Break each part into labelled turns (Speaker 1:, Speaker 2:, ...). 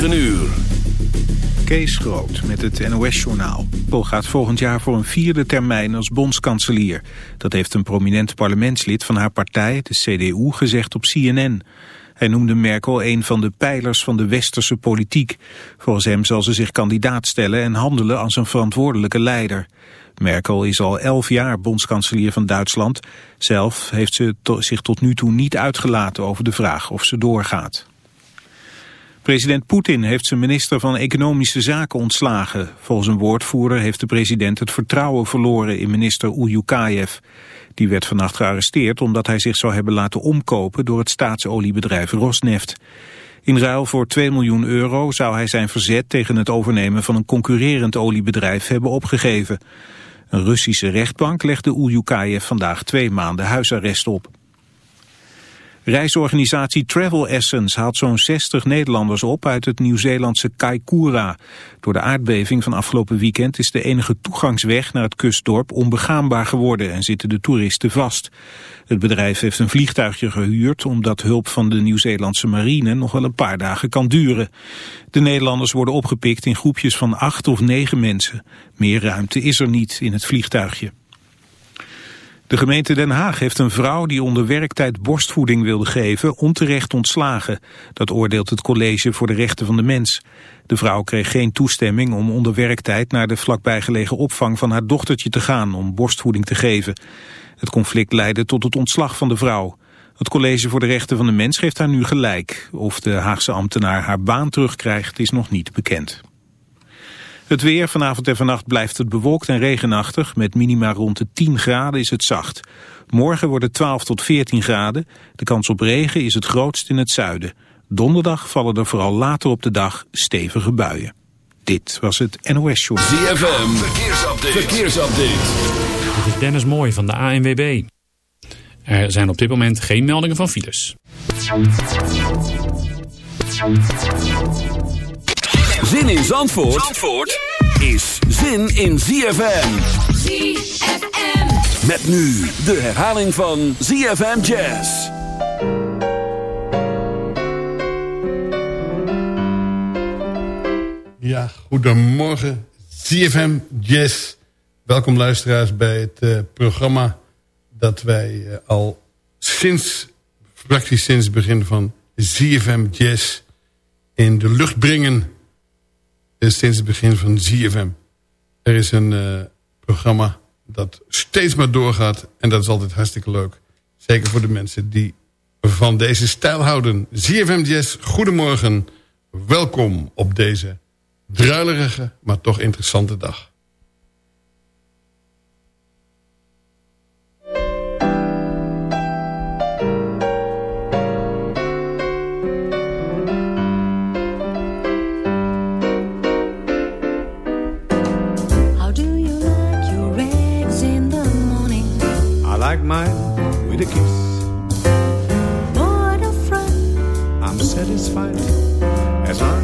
Speaker 1: 9 uur.
Speaker 2: Kees Groot met het NOS-journaal. Paul gaat volgend jaar voor een vierde termijn als bondskanselier. Dat heeft een prominent parlementslid van haar partij, de CDU, gezegd op CNN. Hij noemde Merkel een van de pijlers van de westerse politiek. Volgens hem zal ze zich kandidaat stellen en handelen als een verantwoordelijke leider. Merkel is al elf jaar bondskanselier van Duitsland. Zelf heeft ze zich tot nu toe niet uitgelaten over de vraag of ze doorgaat. President Poetin heeft zijn minister van Economische Zaken ontslagen. Volgens een woordvoerder heeft de president het vertrouwen verloren in minister Ujukayev. Die werd vannacht gearresteerd omdat hij zich zou hebben laten omkopen door het staatsoliebedrijf Rosneft. In ruil voor 2 miljoen euro zou hij zijn verzet tegen het overnemen van een concurrerend oliebedrijf hebben opgegeven. Een Russische rechtbank legde Ujukayev vandaag twee maanden huisarrest op. Reisorganisatie Travel Essence haalt zo'n 60 Nederlanders op uit het Nieuw-Zeelandse Kaikoura. Door de aardbeving van afgelopen weekend is de enige toegangsweg naar het kustdorp onbegaanbaar geworden en zitten de toeristen vast. Het bedrijf heeft een vliegtuigje gehuurd omdat hulp van de Nieuw-Zeelandse marine nog wel een paar dagen kan duren. De Nederlanders worden opgepikt in groepjes van acht of negen mensen. Meer ruimte is er niet in het vliegtuigje. De gemeente Den Haag heeft een vrouw die onder werktijd borstvoeding wilde geven onterecht ontslagen. Dat oordeelt het College voor de Rechten van de Mens. De vrouw kreeg geen toestemming om onder werktijd naar de vlakbijgelegen opvang van haar dochtertje te gaan om borstvoeding te geven. Het conflict leidde tot het ontslag van de vrouw. Het College voor de Rechten van de Mens geeft haar nu gelijk. Of de Haagse ambtenaar haar baan terugkrijgt is nog niet bekend. Het weer, vanavond en vannacht blijft het bewolkt en regenachtig. Met minima rond de 10 graden is het zacht. Morgen wordt het 12 tot 14 graden. De kans op regen is het grootst in het zuiden. Donderdag vallen er vooral later op de dag stevige buien. Dit was het NOS Show.
Speaker 1: ZFM, verkeersupdate. verkeersupdate.
Speaker 3: Dit is Dennis Mooij van de ANWB. Er zijn op dit moment geen meldingen van files.
Speaker 1: Zin in Zandvoort, Zandvoort is zin in ZFM.
Speaker 4: ZFM.
Speaker 1: Met nu de herhaling van ZFM Jazz.
Speaker 5: Ja, goedemorgen. ZFM Jazz. Welkom luisteraars bij het uh, programma dat wij uh, al sinds, praktisch sinds het begin van ZFM Jazz in de lucht brengen sinds het begin van ZFM. Er is een uh, programma dat steeds maar doorgaat. En dat is altijd hartstikke leuk. Zeker voor de mensen die van deze stijl houden. ZFM Jazz, goedemorgen. Welkom op deze druilerige, maar toch interessante dag.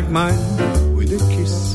Speaker 6: Like
Speaker 7: mine with a kiss.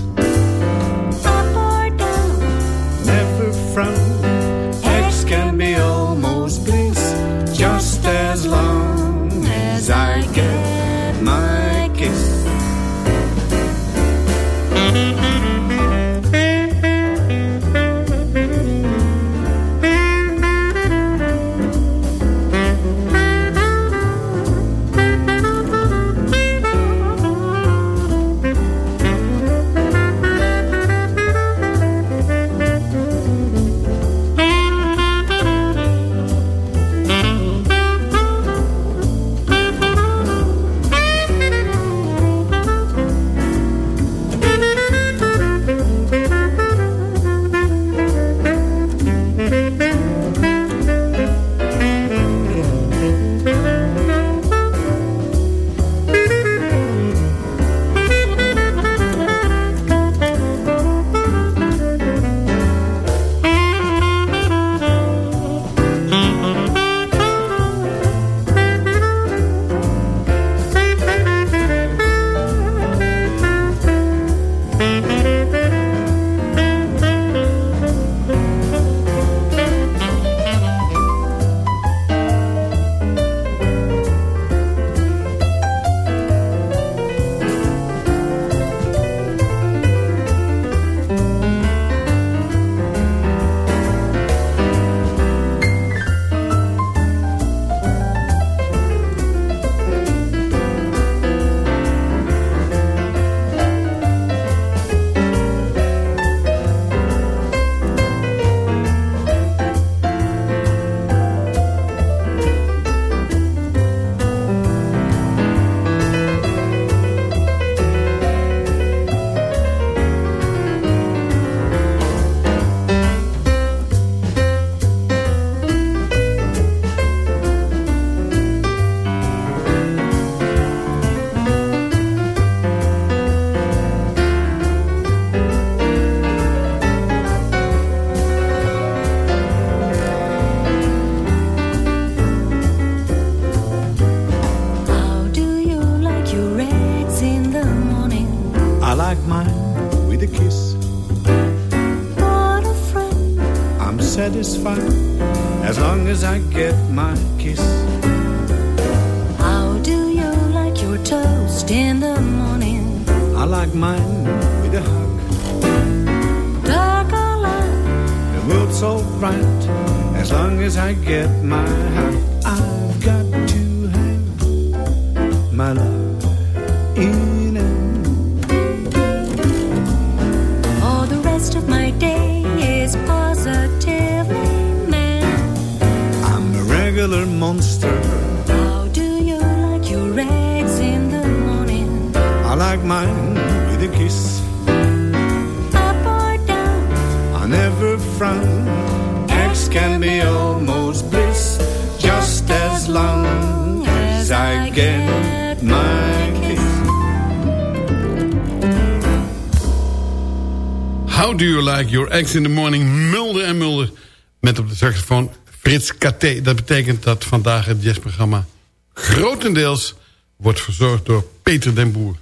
Speaker 6: How do you like your eggs in the morning?
Speaker 5: Mulder en Mulder. Met op de saxofoon Frits KT. Dat betekent dat vandaag het jazzprogramma grotendeels wordt verzorgd door Peter den Boer.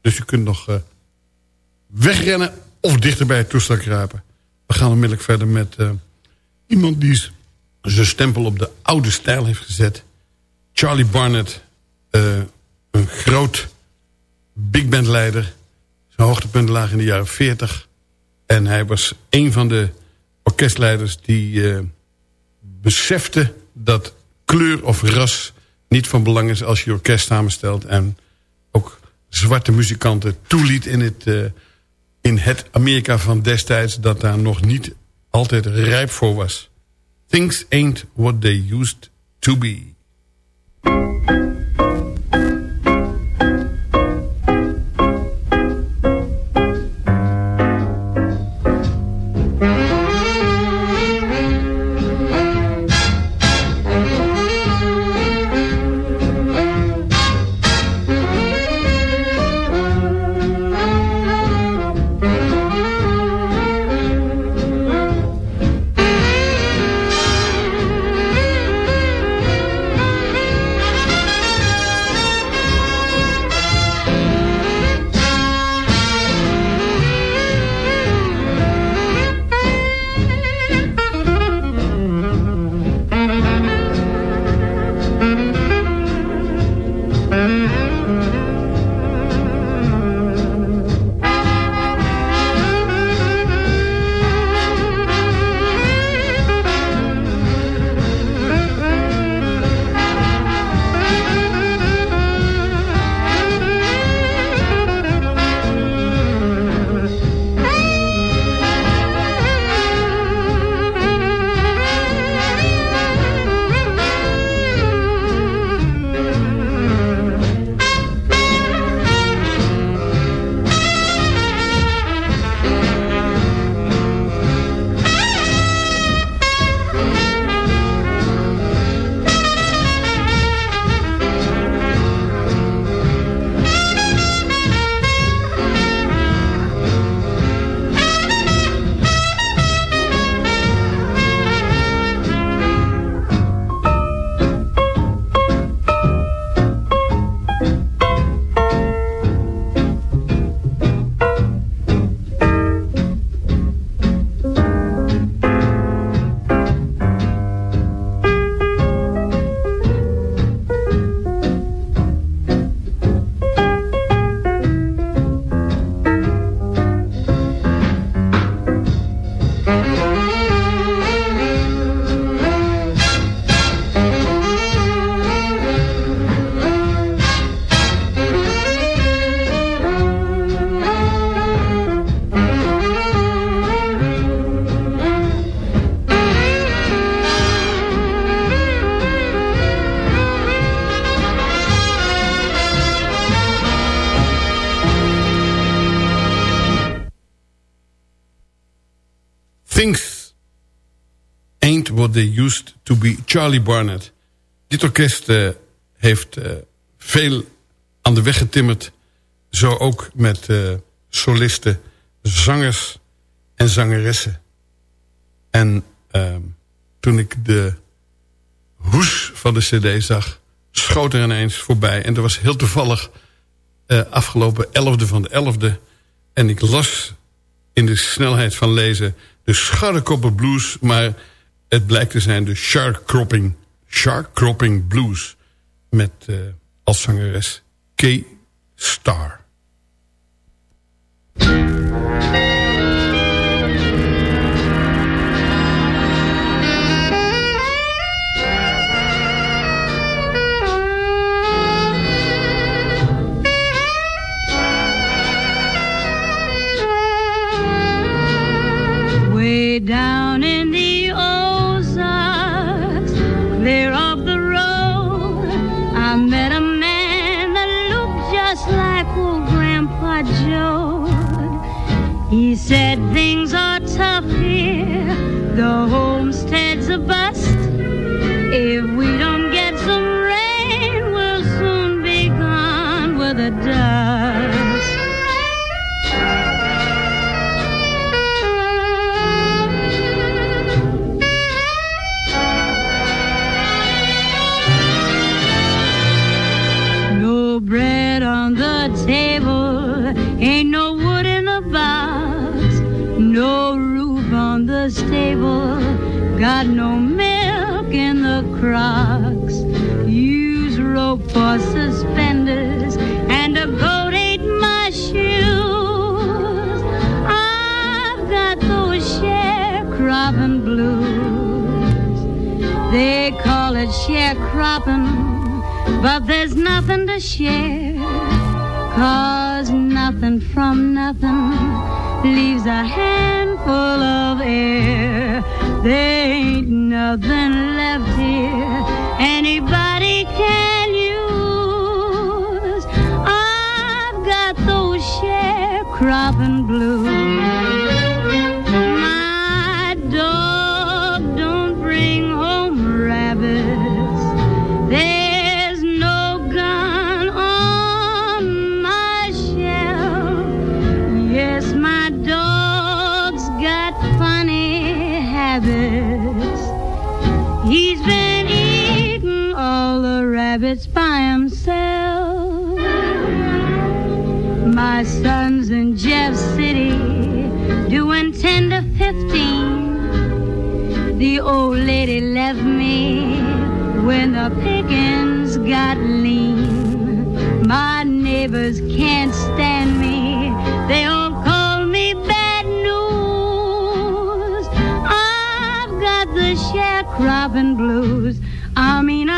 Speaker 5: Dus u kunt nog eh, wegrennen of dichter bij het toestel kruipen. We gaan onmiddellijk verder met eh, iemand die zijn stempel op de oude stijl heeft gezet. Charlie Barnett, eh, een groot big band leider. Zijn hoogtepunten lagen in de jaren 40. En hij was een van de orkestleiders die eh, besefte dat kleur of ras niet van belang is als je orkest samenstelt. En ook zwarte muzikanten toeliet in het, eh, in het Amerika van destijds dat daar nog niet altijd rijp voor was. Things ain't what they used to be. They used to be. Charlie Barnett. Dit orkest eh, heeft eh, veel aan de weg getimmerd. Zo ook met eh, solisten, zangers en zangeressen. En ehm, toen ik de hoes van de cd zag... schoot er ineens voorbij. En dat was heel toevallig afgelopen 11e van de 11e. En ik las in de snelheid van lezen... de Scharrekoppen Blues, maar Het blijkt te zijn de Shark Cropping, Shark Cropping Blues. Met uh, als zangeres K. Star.
Speaker 8: down in the He said things are tough here, the got no milk in the crocks. Use rope for suspenders, and a goat ate my shoes. I've got those sharecropping blues. They call it sharecropping but there's nothing to share. Cause nothing from nothing leaves a handful of air. There ain't nothing left here anybody can use. I've got those sharecropping blues. Old lady left me when the pickings got lean. My neighbors can't stand me. They all call me bad news. I've got the sharecropping blues. I mean,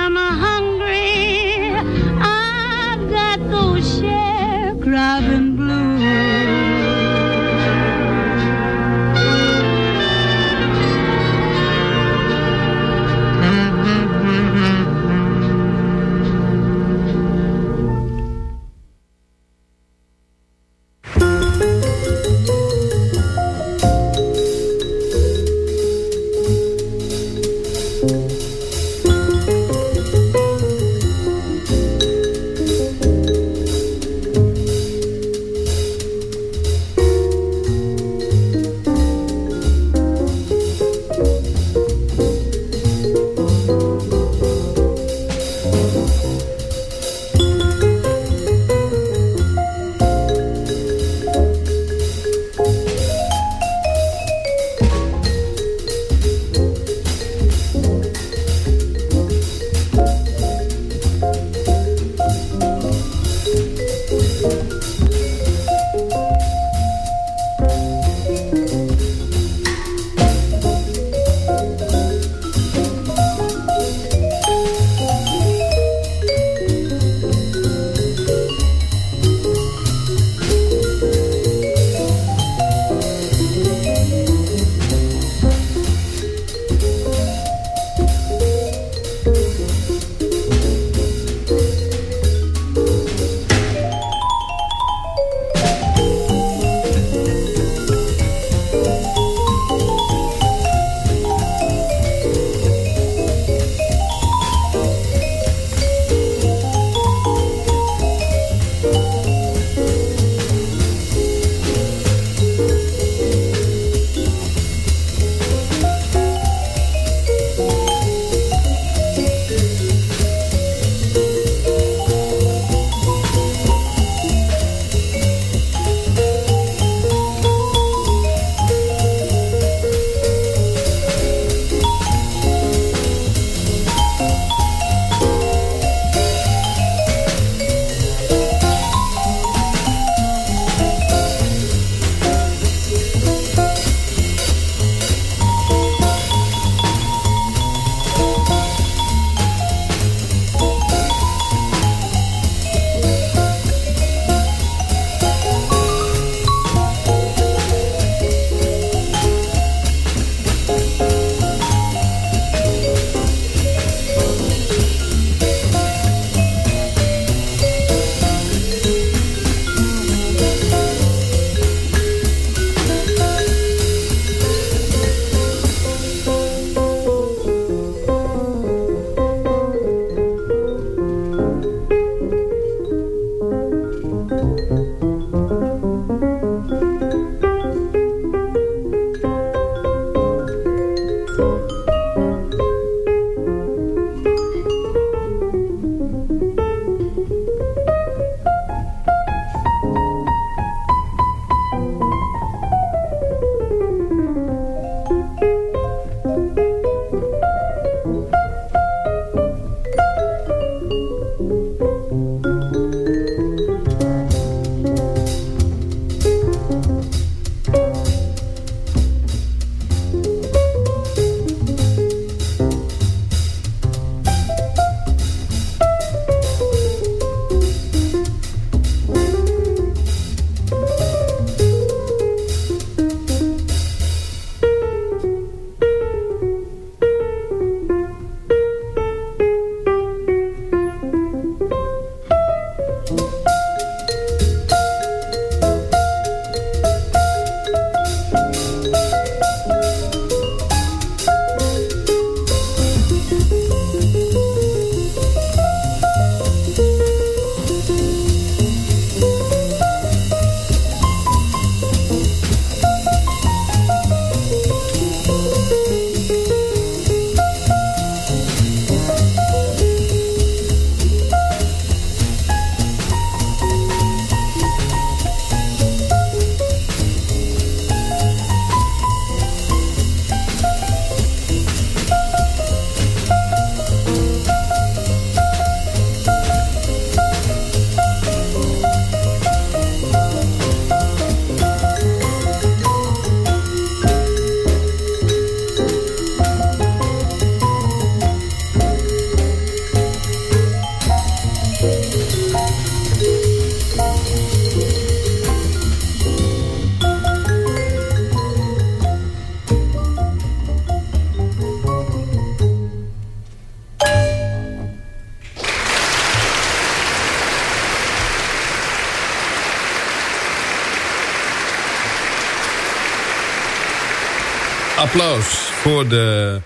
Speaker 5: applaus voor de...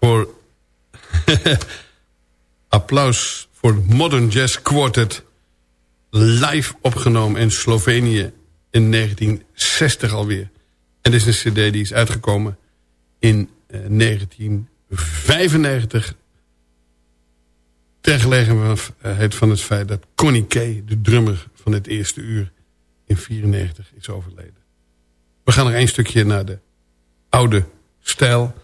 Speaker 5: Voor applaus voor Modern Jazz Quartet. Live opgenomen in Slovenië in 1960 alweer. En dit is een cd die is uitgekomen in uh, 1995. Ter gelegenheid van het feit dat Connie Kay, de drummer van het eerste uur, in 94 is overleden. We gaan nog één stukje naar de oude stijl.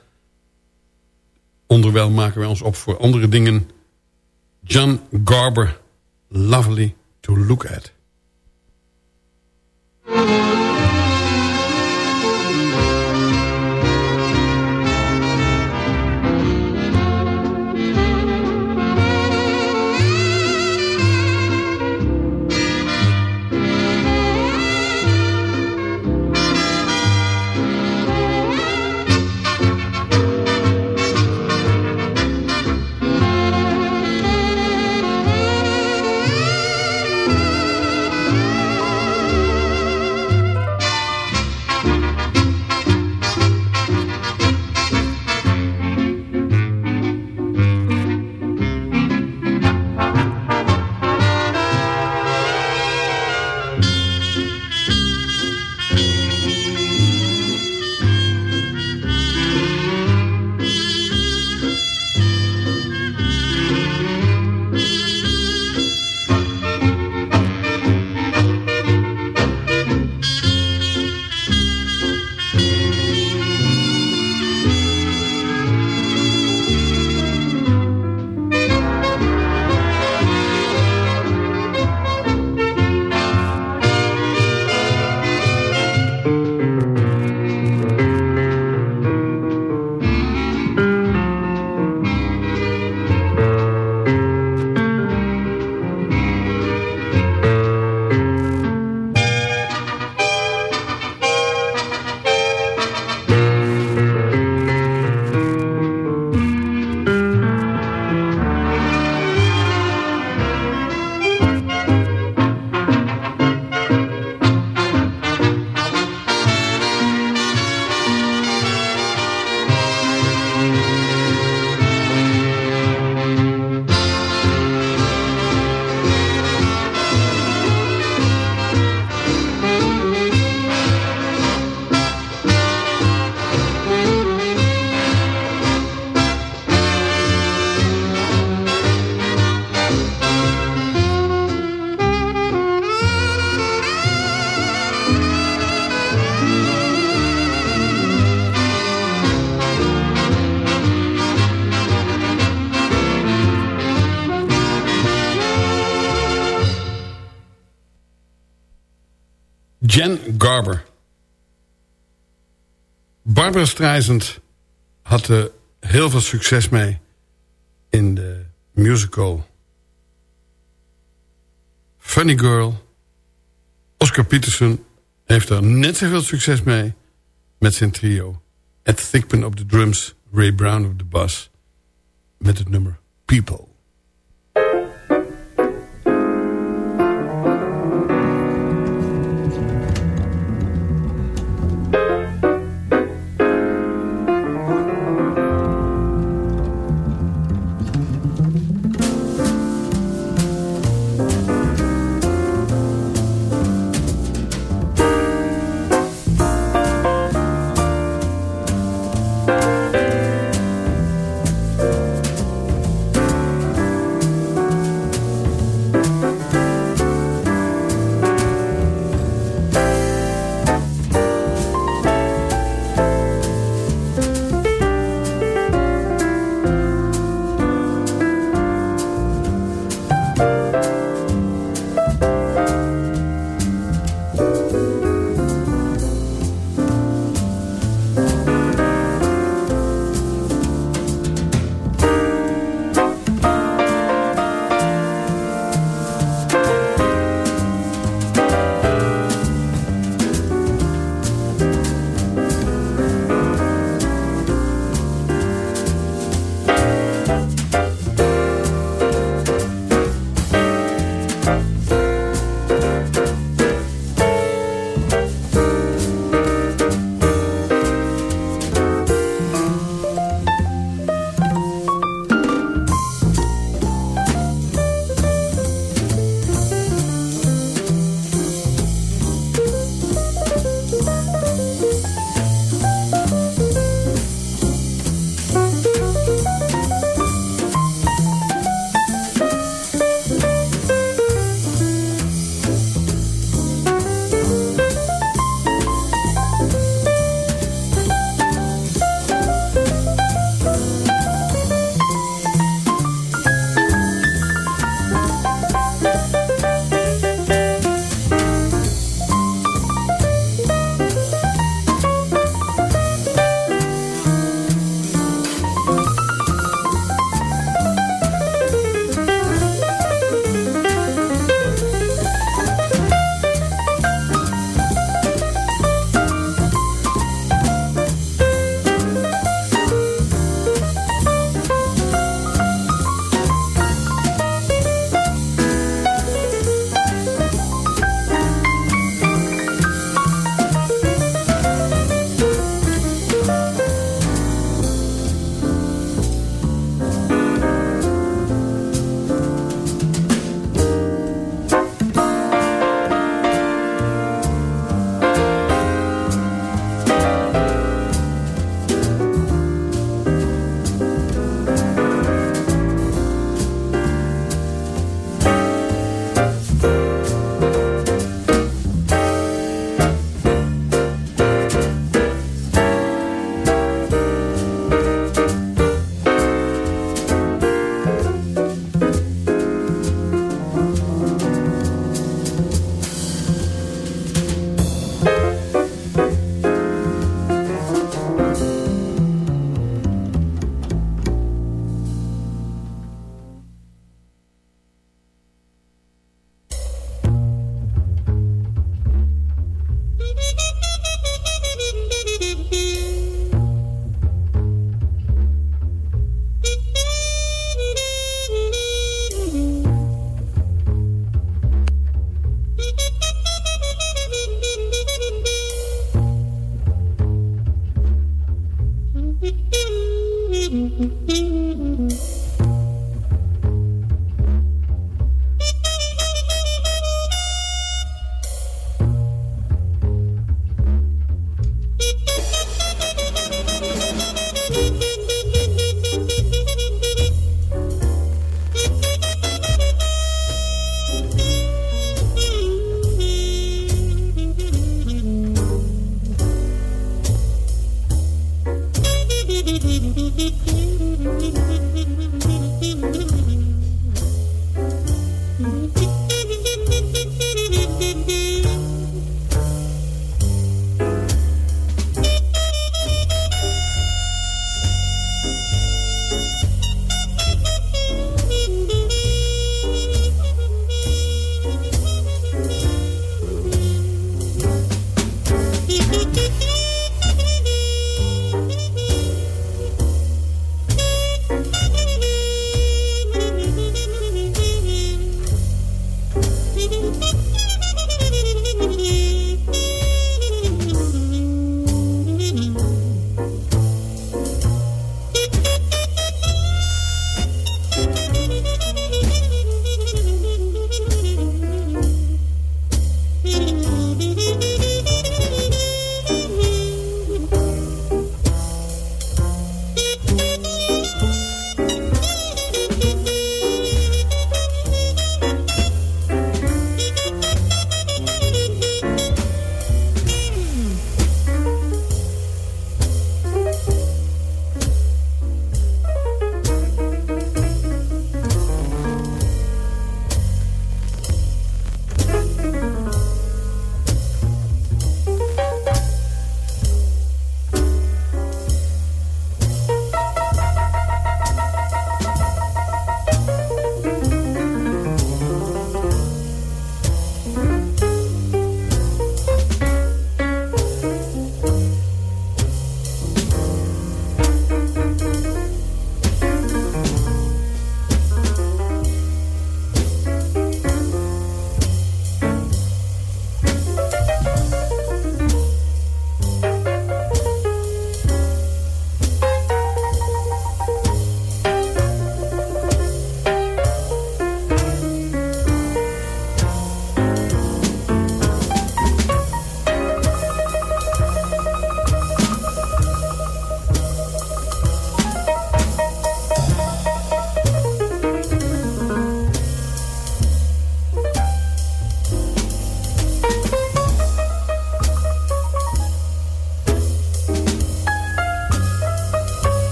Speaker 5: Onderwijl maken wij ons op voor andere dingen. John Garber, lovely to look at. Barbara Streisand had er heel veel succes mee in de musical Funny Girl. Oscar Peterson heeft er net zoveel succes mee met zijn trio. Ed Thigpen op de drums, Ray Brown op de bas. Met het nummer People.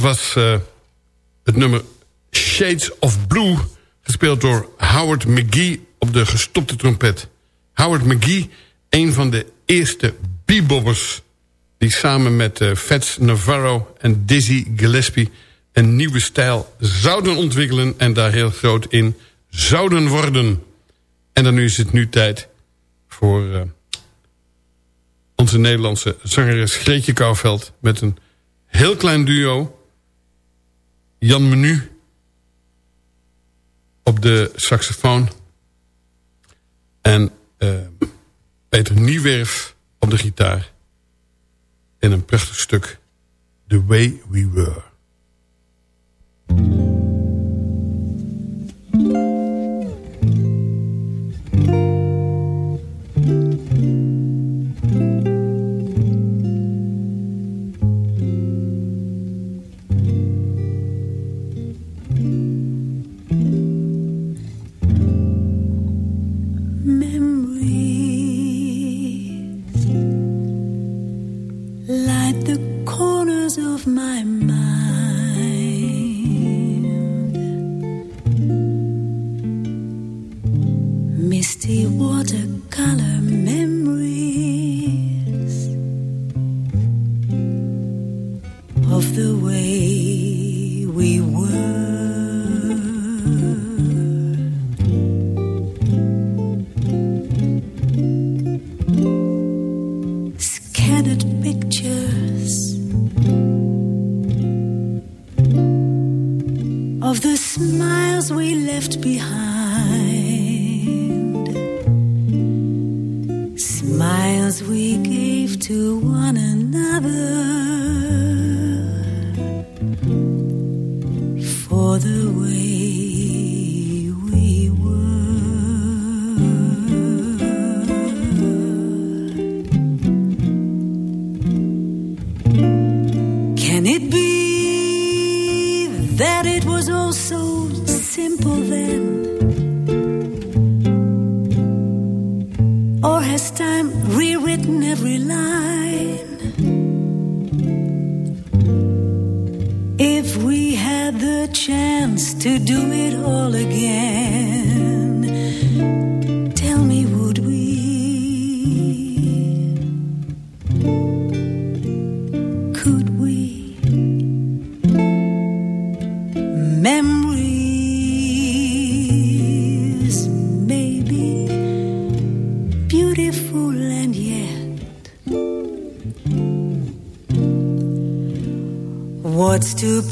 Speaker 6: Was uh, het nummer Shades of Blue... gespeeld door Howard McGee op de gestopte trompet. Howard McGee, een van de eerste bebobbers... die samen met uh, Fats Navarro en Dizzy Gillespie... een nieuwe stijl zouden ontwikkelen... en daar heel groot in zouden worden. En dan nu is het nu tijd voor... Uh, onze Nederlandse zangeres Greetje Kouwveld... met een heel klein duo. Jan Menu op de saxofoon. En uh, Peter Niewerf op de gitaar. In een prachtig stuk. The Way We Were.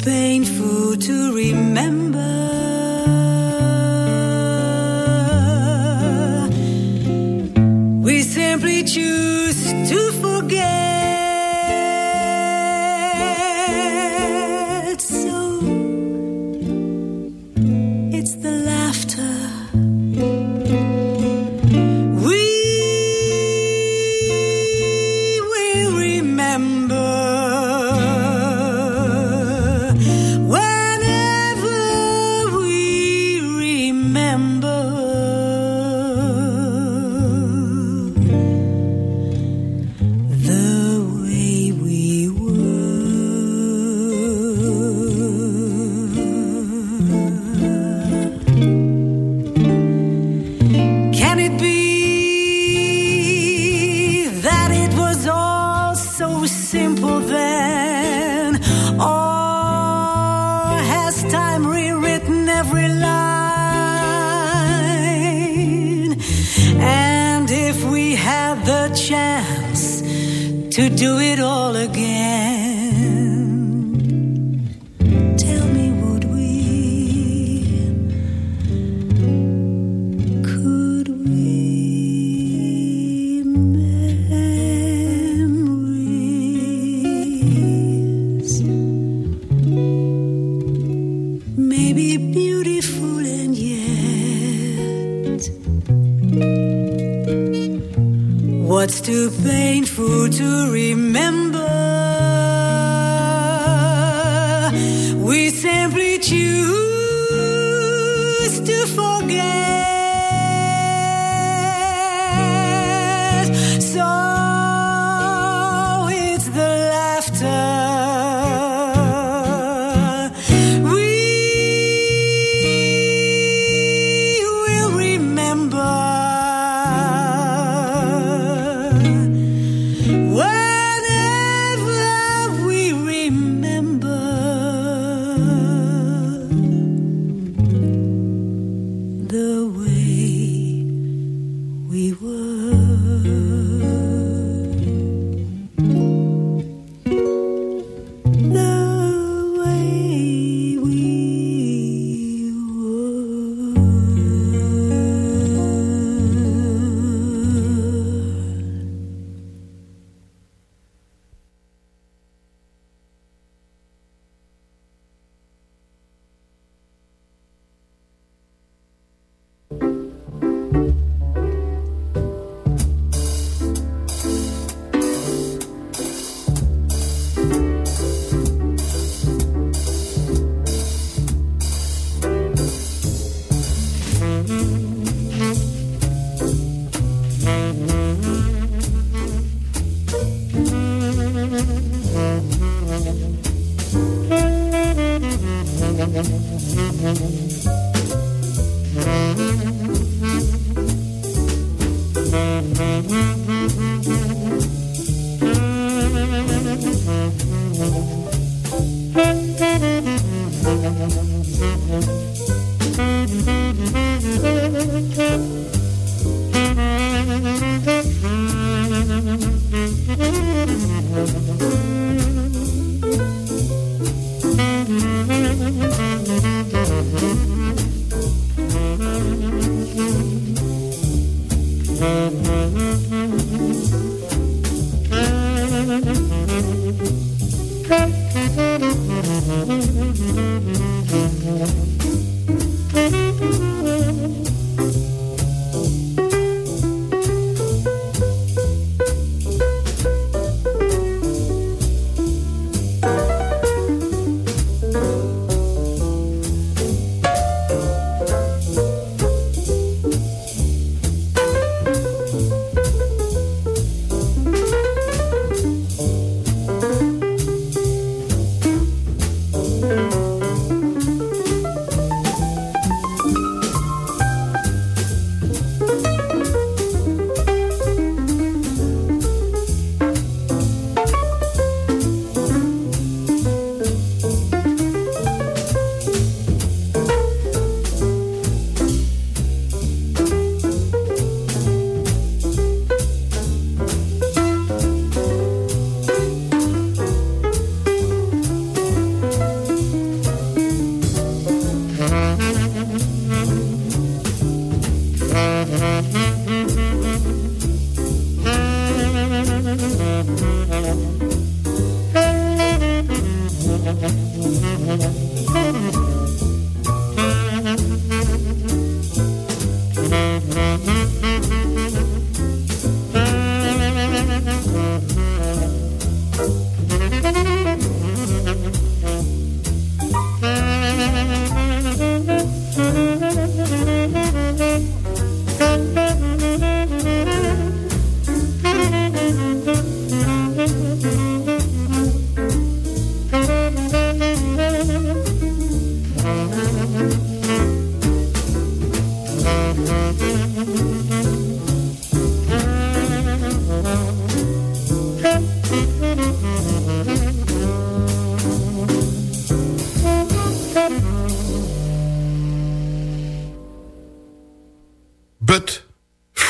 Speaker 5: They.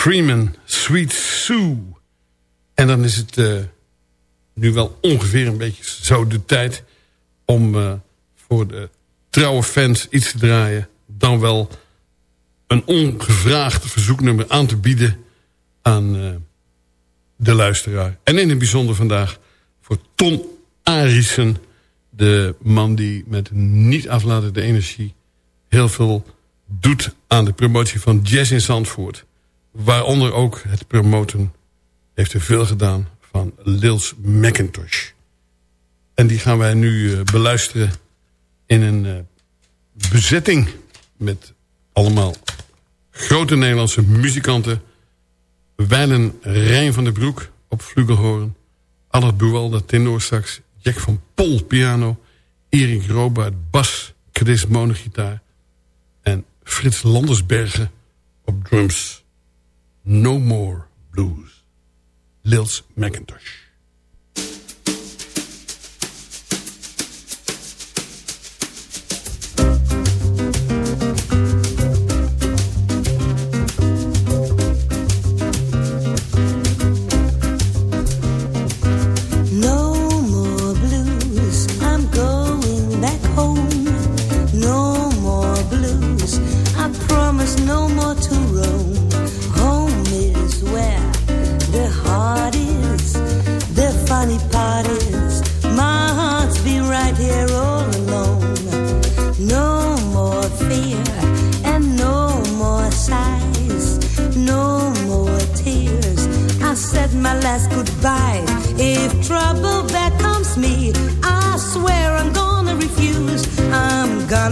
Speaker 5: Freeman, Sweet Sue. En dan is het eh, nu wel ongeveer een beetje zo de tijd... om eh, voor de trouwe fans iets te draaien... dan wel een ongevraagd verzoeknummer aan te bieden aan eh, de luisteraar. En in het bijzonder vandaag voor Ton Arissen... de man die met niet aflatende energie heel veel doet aan de promotie van jazz in Zandvoort. Waaronder ook het promoten heeft er veel gedaan van Lils McIntosh. En die gaan wij nu eh, beluisteren in een eh, bezetting met allemaal grote Nederlandse muzikanten. Wijlen Rijn van der Broek op flugelhoorn. Albert Buwalda tenorsax. Jack van Pol piano. Erik Robaert bas. Chris monogitaar. En Frits Landersbergen op drums. No More Blues. Lils McIntosh.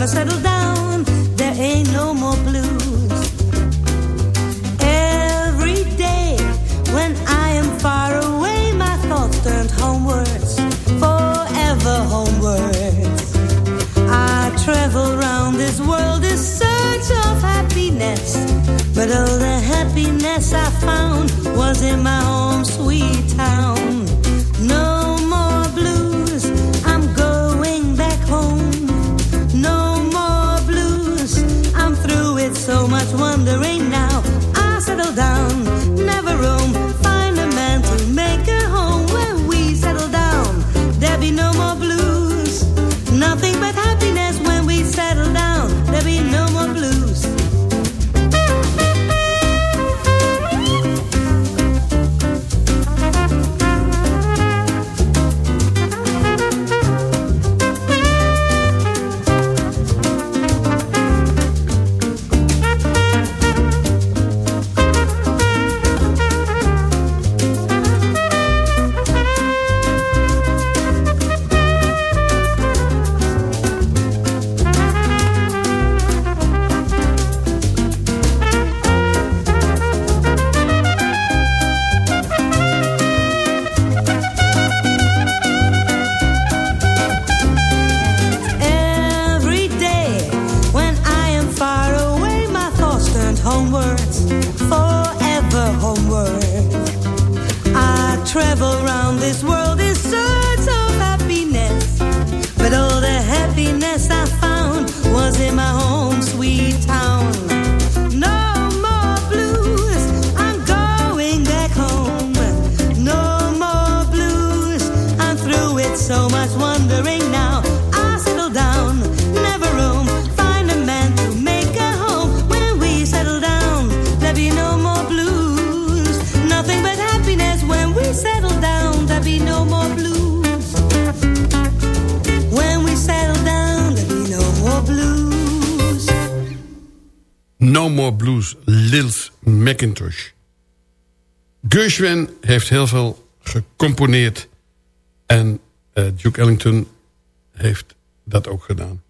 Speaker 9: Gonna settle down. There ain't no more blues. Every day when I am far away, my thoughts turned homewards, forever homewards. I travel round this world in search of happiness, but all the happiness I found was in my home
Speaker 5: Gershwin heeft heel veel gecomponeerd. En eh, Duke Ellington heeft dat ook gedaan.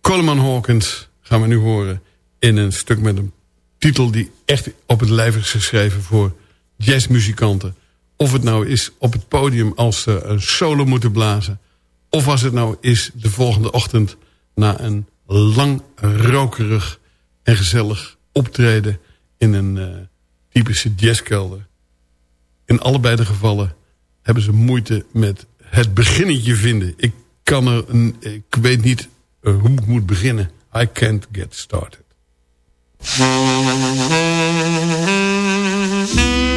Speaker 5: Coleman Hawkins gaan we nu horen in een stuk met een titel die echt op het lijf is geschreven voor jazzmuzikanten. Of het nou is op het podium als ze een solo moeten blazen. Of als het nou is de volgende ochtend na een lang rokerig en gezellig optreden in een eh, typische jazzkelder. In allebei de gevallen hebben ze moeite met het beginnetje vinden. Ik kan er een, ik weet niet eh, hoe ik moet beginnen. I can't get started.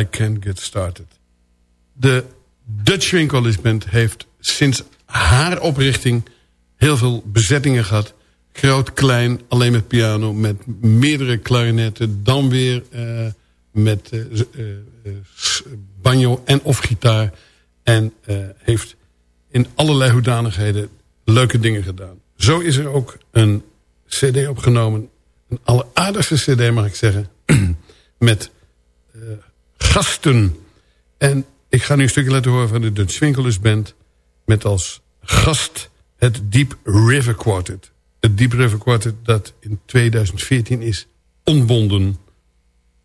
Speaker 5: I Can't Get Started. De Dutch Winkelers Band heeft sinds haar oprichting heel veel bezettingen gehad. Groot, klein, alleen met piano, met meerdere klarinetten. Dan weer uh, met uh, banjo en of gitaar. En heeft in allerlei hoedanigheden leuke dingen gedaan. Zo is er ook een cd opgenomen. Een alleraardigste cd mag ik zeggen. met gasten. En ik ga nu een stukje laten horen van de Dutch Winkelers Band. Met als gast het Deep River Quartet. Het Deep River Quartet dat in 2014 is ontbonden.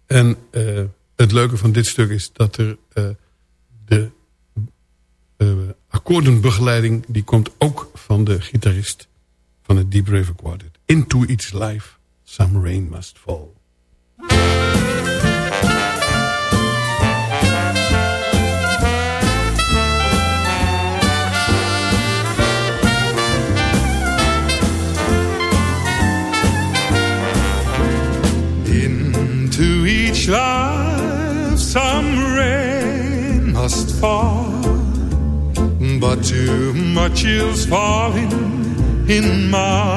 Speaker 5: En uh, het leuke van dit stuk is dat er uh, de uh, akkoordenbegeleiding... die komt ook van de gitarist van het Deep River Quartet. Into Each Life, Some Rain Must Fall.
Speaker 10: Must fall, but too much is falling in mine.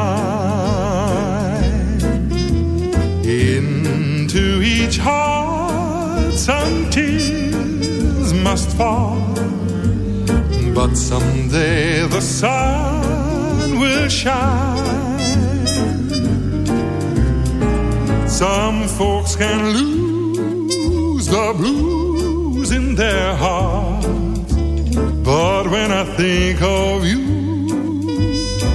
Speaker 10: Into each heart some tears must fall, but someday the sun will shine. Some folks can lose the blues in their hearts. But when I think of you,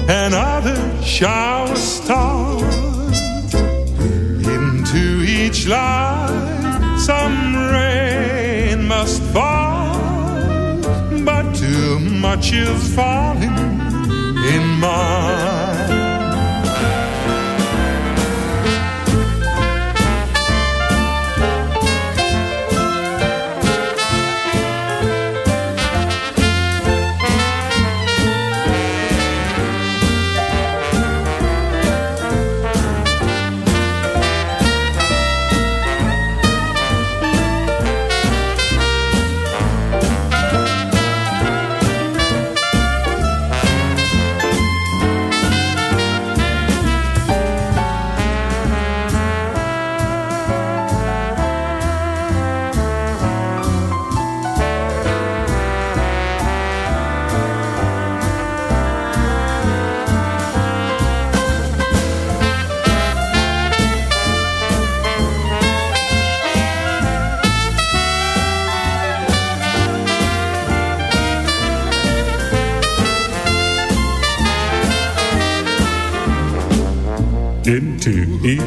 Speaker 10: another shower starts. Into each life, some rain must fall. But too much is falling in mine.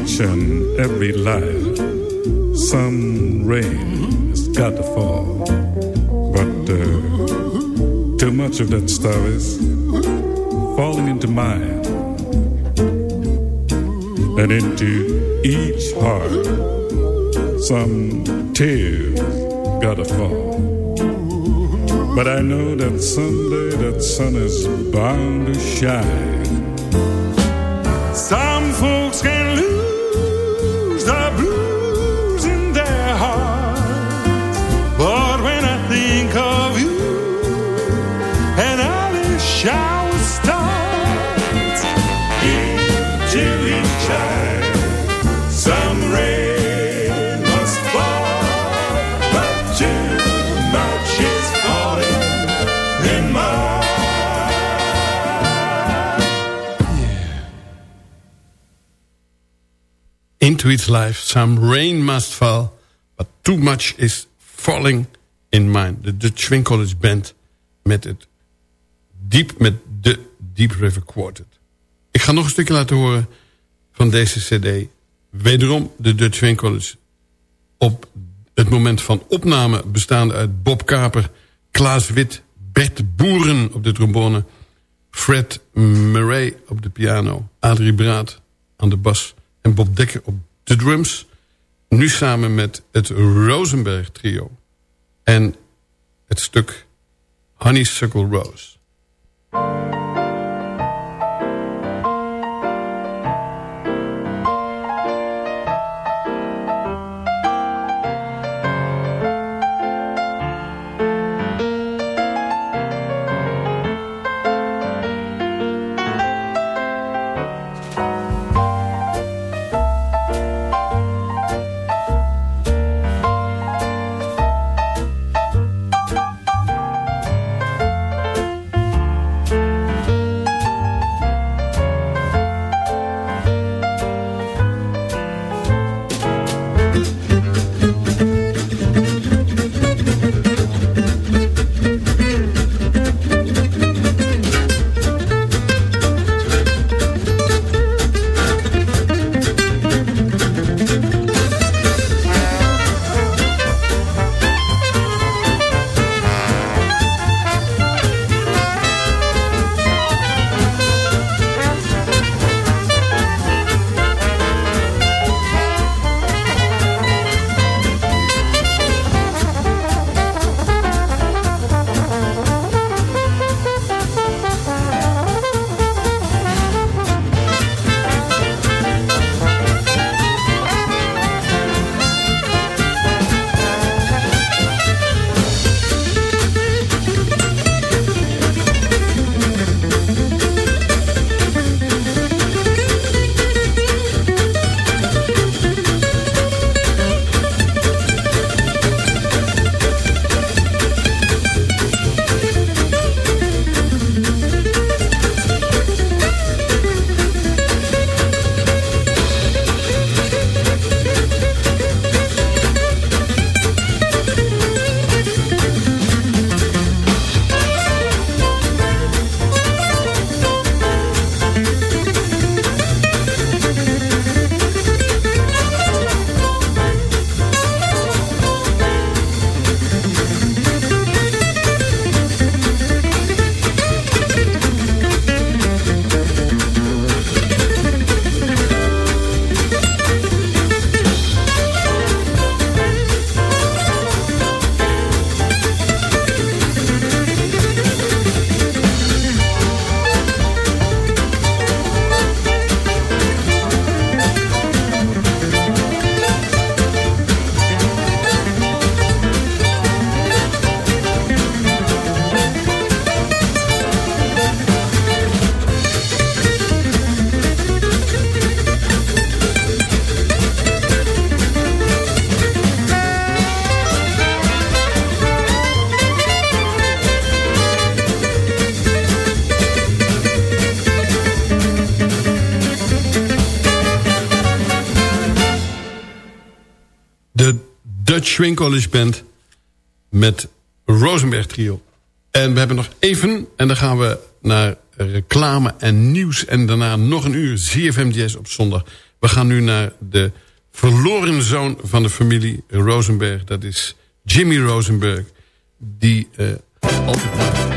Speaker 11: Each and every life. Some rain has got to fall, but uh, too much of that stuff is falling into mine and into each heart. Some tears gotta fall. But I know that someday that sun is bound to shine.
Speaker 10: Into
Speaker 5: its life, some rain must fall, but too much is falling in mine. De Dutch Swing College Band met het Deep, met de Deep River Quartet. Ik ga nog een stukje laten horen van deze cd. Wederom de Dutch Swing College. Op het moment van opname bestaande uit Bob Kaper, Klaas Wit, Bert Boeren op de trombone... Fred Murray op de piano, Adrie Braat aan de bas en Bob Dekker op de drums. Nu samen met het Rosenberg trio. En het stuk Honeysuckle Rose. Swing College Band met Rosenberg Trio. En we hebben nog even, en dan gaan we naar reclame en nieuws... en daarna nog een uur ZFM op zondag. We gaan nu naar de verloren zoon van de familie Rosenberg. Dat is Jimmy Rosenberg, die uh, altijd...